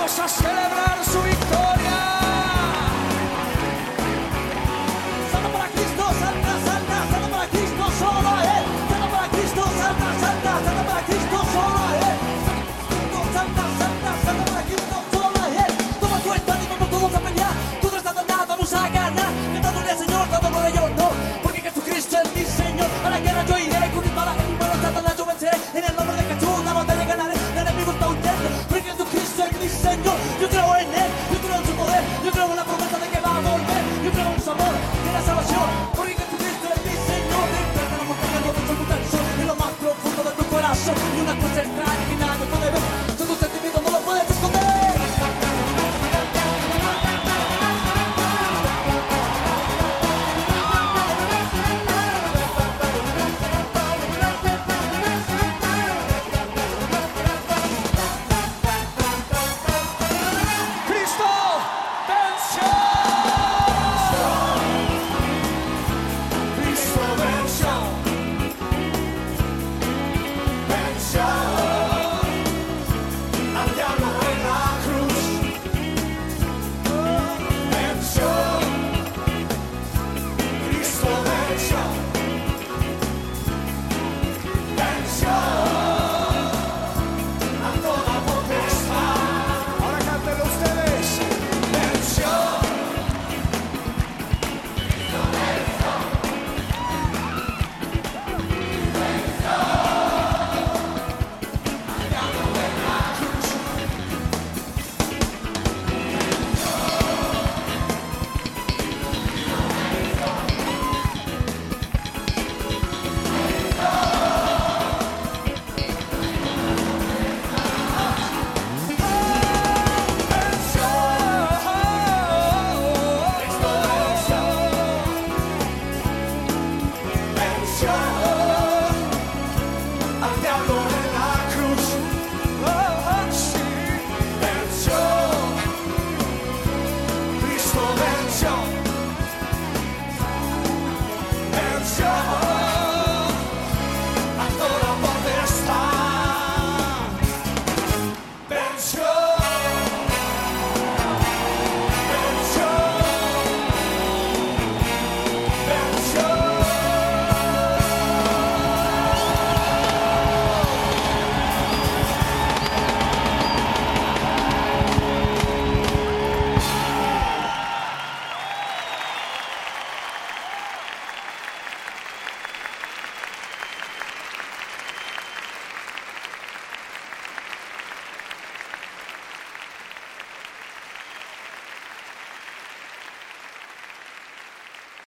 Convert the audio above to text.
vamos a celebrar. Señor. Yo